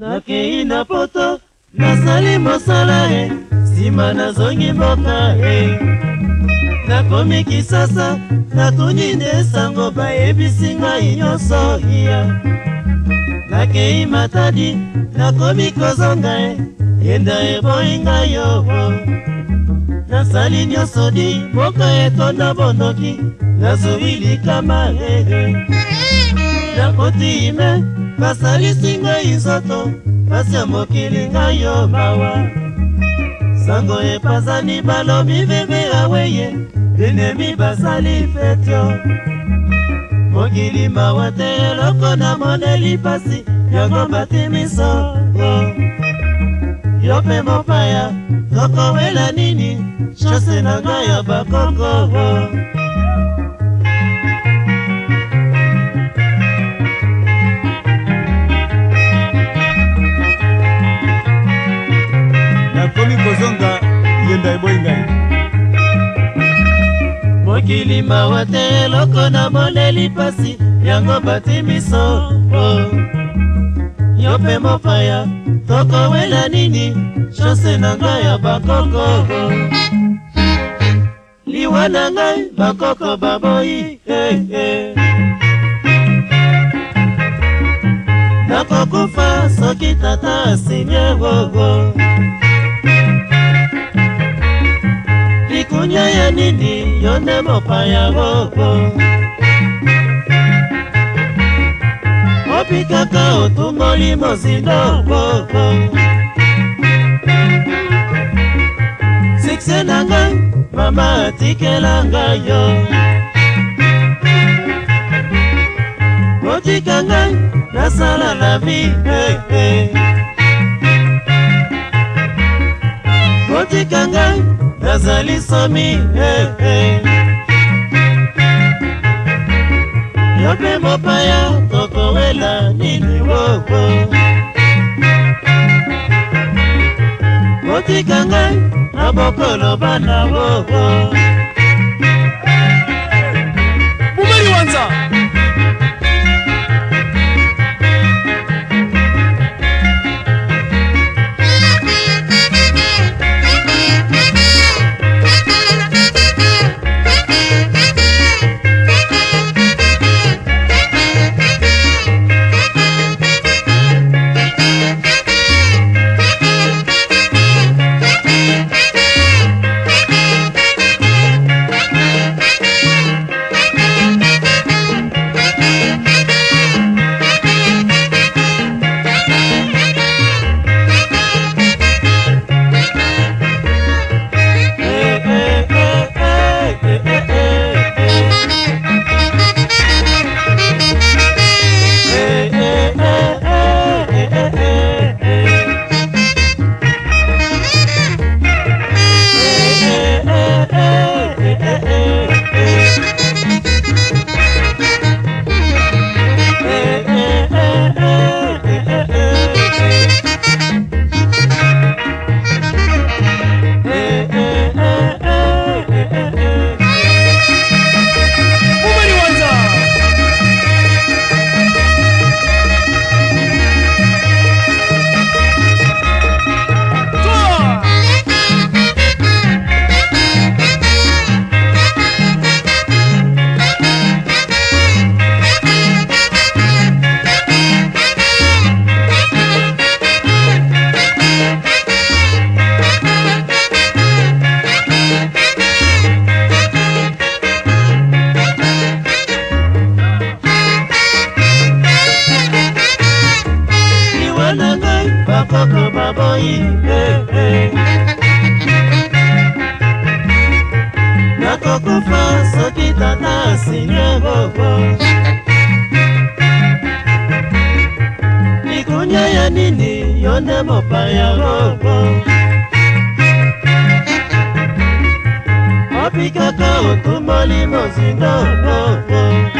nakei na poto nasali mosala e nsima nazongi mboka e nakomi kisasa natuni nde esango bayebisi ngai nyonso iya nakei matadi nakomi kozonga e yenda eboyi ngai yo nasali nyonso di mboka etonda bondoki nazwi likama ee nakoti ime basalisi ngai nzoto pasi ya mokili ngai yo mawa sango epasani balobi bebe aweye enemi basali fetio mokili mawa te eloko na moneli pasi yango bati miso yo mpe mopaya tokowela nini shase na ngai ya bakoko mokili mawa te eloko na moneli pasi yango bati miso oh. yo mpe mopaya tokowela nini chanse na ngai ya bakoko liwa na ngai bakoko baboyi hey, eh, eh. hey. nakokufa soki tata asinye gogo oh, oh. konya ya nini yo nde mopaya boko opi kaka otungoli mosindo boko sikse na ngai mama atikela ngai yo otika ngai nasala na vi hey, eh, eh. hey. otika ngai nazali somi hey, eh, hey. yo mpe mopaya tokowela nini woko oh, oh. otika ngai na bokolo bana woko oh, bakoko baboyi eh, eh. nakokufa soki tata asinye bobo likunya ya nini yo nde mopaya bobo opikaka otumoli mozindo bobo